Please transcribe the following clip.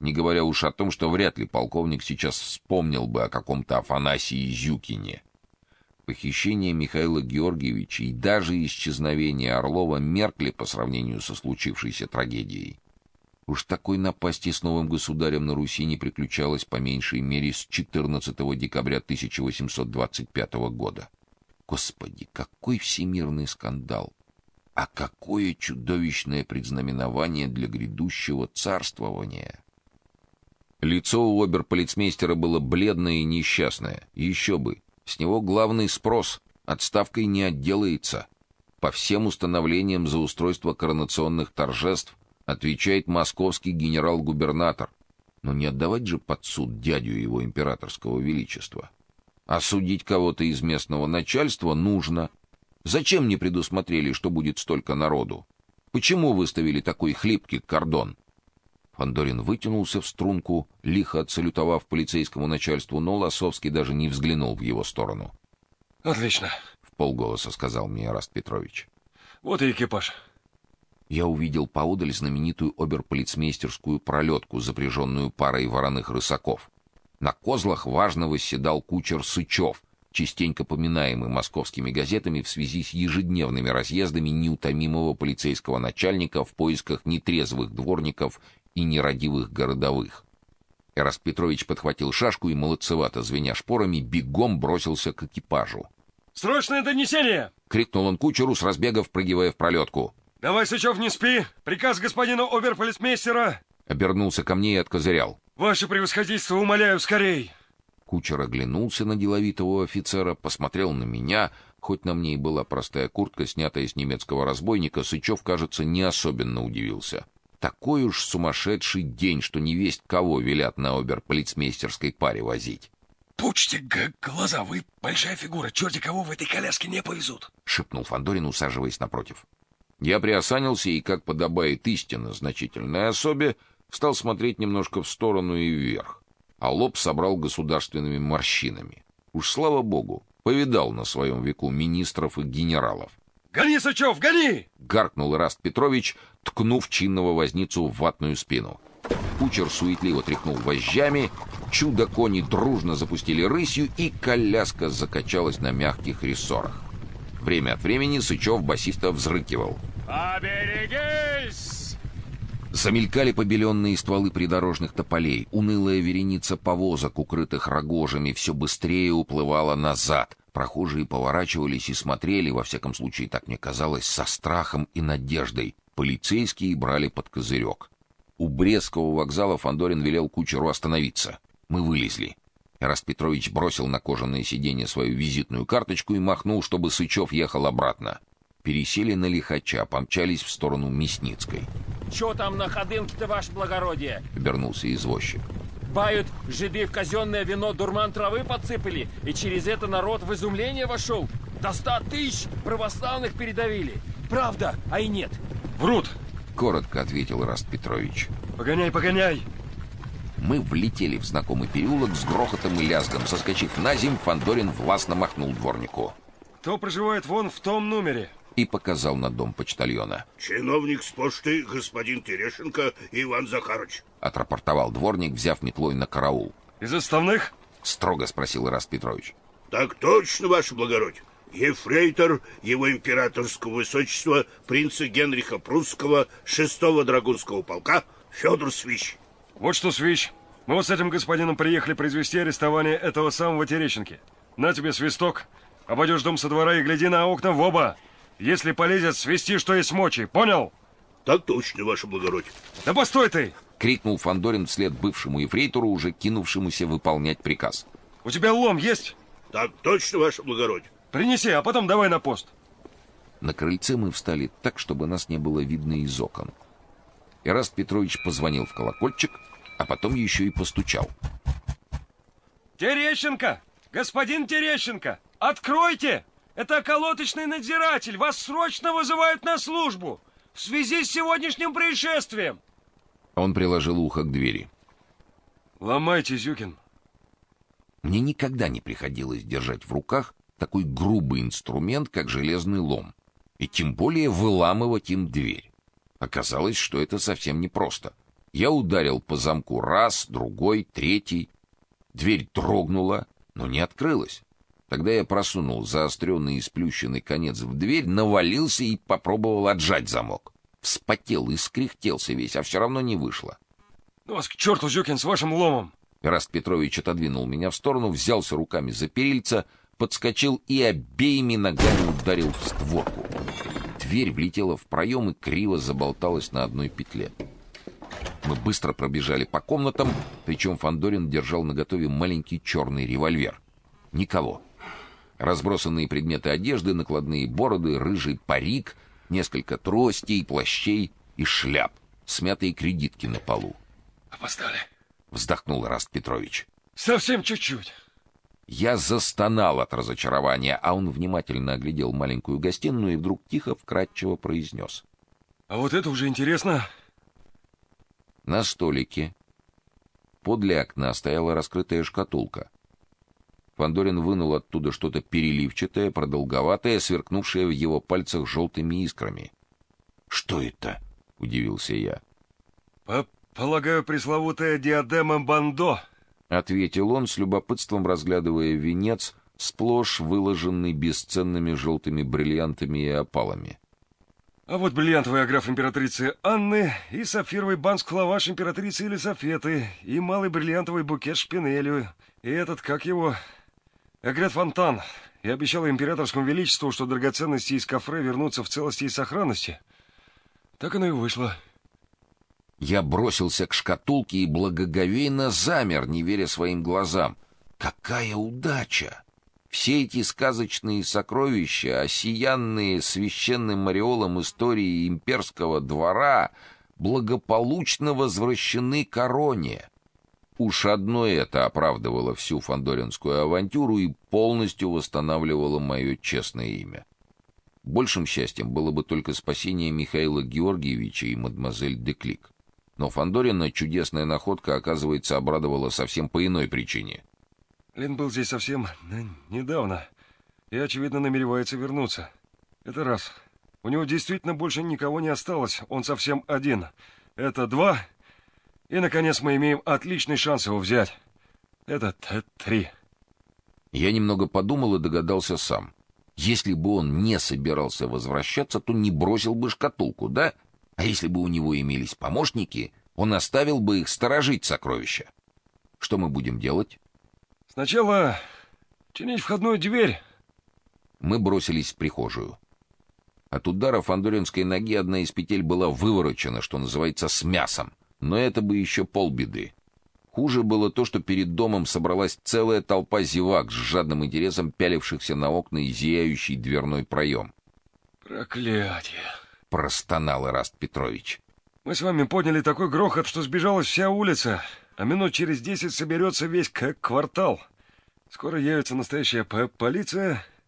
не говоря уж о том, что вряд ли полковник сейчас вспомнил бы о каком-то Афанасии Зюкине. Похищение Михаила Георгиевича и даже исчезновение Орлова меркли по сравнению со случившейся трагедией. Уж такой напасти с новым государем на Руси не приключалось по меньшей мере с 14 декабря 1825 года. Господи, какой всемирный скандал! А какое чудовищное предзнаменование для грядущего царствования! Лицо у оберполицмейстера было бледное и несчастное. Еще бы, с него главный спрос, отставкой не отделается. По всем установлениям за устройство коронационных торжеств отвечает московский генерал-губернатор. Но не отдавать же под суд дядю его императорского величества. Осудить кого-то из местного начальства нужно. Зачем не предусмотрели, что будет столько народу? Почему выставили такой хлипкий кордон? Фандорин вытянулся в струнку, лихо отсалютовав полицейскому начальству, но Лосовский даже не взглянул в его сторону. Отлично, в полголоса сказал мне Раст Петрович. Вот и экипаж я увидел поодаль знаменитую оберполицмейстерскую пролетку, запряженную парой вороных рысаков. На козлах важно восседал кучер Сычев, частенько поминаемый московскими газетами в связи с ежедневными разъездами неутомимого полицейского начальника в поисках нетрезвых дворников и нерадивых городовых. Эрас Петрович подхватил шашку и молодцевато звеня шпорами бегом бросился к экипажу. Срочное донесение, крикнул он кучеру с разбега впрыгивая в пролетку. Давай, Сычев, не спи. Приказ господина оберполицмейстера. Обернулся ко мне и откозырял. Ваше превосходительство, умоляю, скорей. Кучер оглянулся на деловитого офицера, посмотрел на меня, хоть на мне и была простая куртка, снятая с немецкого разбойника, Сычев, кажется, не особенно удивился. Такой уж сумасшедший день, что не весть кого велят на оберполицмейстерской паре возить. Пучьте глаза, вы большая фигура, черти кого в этой коляске не повезут, шепнул Фандорин, усаживаясь напротив. Я приосанился и, как подобает истинно значительной особе, стал смотреть немножко в сторону и вверх, а лоб собрал государственными морщинами. Уж слава богу, повидал на своем веку министров и генералов. "Гони, Сычев, гони!" гаркнул Раст Петрович, ткнув чинного возницу в ватную спину. Кучер суетливо тряхнул вожжами, чудо-кони дружно запустили рысью, и коляска закачалась на мягких рессорах. Время от времени Сычев басиста взрыкивал. «Оберегись!» Замелькали побеленные стволы придорожных тополей. Унылая вереница повозок, укрытых рогожами, все быстрее уплывала назад. Прохожие поворачивались и смотрели, во всяком случае, так мне казалось, со страхом и надеждой. Полицейские брали под козырек. У Брестского вокзала Фандорин велел кучеру остановиться. Мы вылезли. Раст Петрович бросил на кожаное сиденье свою визитную карточку и махнул, чтобы Сычев ехал обратно. Пересели на лихача, помчались в сторону Мясницкой. «Чё там на ходынке-то, ваше благородие?» — обернулся извозчик. «Бают, жиды в казенное вино дурман травы подсыпали, и через это народ в изумление вошел. До ста тысяч православных передавили. Правда, а и нет». «Врут!» — коротко ответил Раст Петрович. «Погоняй, погоняй!» Мы влетели в знакомый переулок с грохотом и лязгом. Соскочив на земь, Фандорин властно махнул дворнику. «Кто проживает вон в том номере?» И показал на дом почтальона. «Чиновник с почты, господин Терешенко Иван Захарович», — отрапортовал дворник, взяв метлой на караул. «Из отставных?» — строго спросил Ираст Петрович. «Так точно, ваше благородие. Ефрейтор его императорского высочества принца Генриха Прусского шестого драгунского полка Федор Свищ». Вот что, Свищ, мы вот с этим господином приехали произвести арестование этого самого Терещенки. На тебе свисток, обойдешь дом со двора и гляди на окна в оба. Если полезет, свисти, что есть мочи, понял? Так точно, ваше благородие. Да постой ты! Крикнул Фандорин вслед бывшему ефрейтору, уже кинувшемуся выполнять приказ. У тебя лом есть? Так точно, ваше благородие. Принеси, а потом давай на пост. На крыльце мы встали так, чтобы нас не было видно из окон. Ираст Петрович позвонил в колокольчик, а потом еще и постучал. Терещенко! Господин Терещенко! Откройте! Это околоточный надзиратель! Вас срочно вызывают на службу! В связи с сегодняшним происшествием! Он приложил ухо к двери. Ломайте, Зюкин. Мне никогда не приходилось держать в руках такой грубый инструмент, как железный лом, и тем более выламывать им дверь. Оказалось, что это совсем непросто. Я ударил по замку раз, другой, третий. Дверь дрогнула, но не открылась. Тогда я просунул заостренный и сплющенный конец в дверь, навалился и попробовал отжать замок. Вспотел и скряхтелся весь, а все равно не вышло. Ну вас к черту, Зюкин, с вашим ломом! Ираст Петрович отодвинул меня в сторону, взялся руками за перильца, подскочил и обеими ногами ударил в створку. Дверь влетела в проем и криво заболталась на одной петле. Мы быстро пробежали по комнатам, причем Фандорин держал наготове маленький черный револьвер. Никого. Разбросанные предметы одежды, накладные бороды, рыжий парик, несколько тростей, плащей и шляп, смятые кредитки на полу. Опоздали. Вздохнул Раст Петрович. Совсем чуть-чуть. Я застонал от разочарования, а он внимательно оглядел маленькую гостиную и вдруг тихо, вкратчиво произнес. А вот это уже интересно. На столике подле окна стояла раскрытая шкатулка. Фандорин вынул оттуда что-то переливчатое, продолговатое, сверкнувшее в его пальцах желтыми искрами. Что это? удивился я. По полагаю, пресловутая диадема Бандо, ответил он с любопытством разглядывая венец, сплошь выложенный бесценными желтыми бриллиантами и опалами. А вот бриллиантовый аграф императрицы Анны и сапфировый банск-лаваш императрицы Елисафеты и малый бриллиантовый букет шпинелью. И этот, как его, Эгрет Фонтан. Я обещал императорскому величеству, что драгоценности из кофре вернутся в целости и сохранности. Так оно и вышло. Я бросился к шкатулке и благоговейно замер, не веря своим глазам. Какая удача! Все эти сказочные сокровища, осиянные священным ореолом истории имперского двора, благополучно возвращены короне. Уж одно это оправдывало всю фандоринскую авантюру и полностью восстанавливало мое честное имя. Большим счастьем было бы только спасение Михаила Георгиевича и мадемуазель Деклик. Но Фандорина чудесная находка, оказывается, обрадовала совсем по иной причине. Лин был здесь совсем недавно и, очевидно, намеревается вернуться. Это раз. У него действительно больше никого не осталось, он совсем один. Это два. И, наконец, мы имеем отличный шанс его взять. Это три. Я немного подумал и догадался сам. Если бы он не собирался возвращаться, то не бросил бы шкатулку, да? А если бы у него имелись помощники, он оставил бы их сторожить сокровища. Что мы будем делать? Сначала чинить входную дверь. Мы бросились в прихожую. От удара фандоринской ноги одна из петель была выворочена, что называется, с мясом. Но это бы еще полбеды. Хуже было то, что перед домом собралась целая толпа зевак с жадным интересом пялившихся на окна и зияющий дверной проем. «Проклятие!» — простонал Ираст Петрович. «Мы с вами подняли такой грохот, что сбежалась вся улица, а минут через десять соберется весь как квартал. Скоро явится настоящая полиция,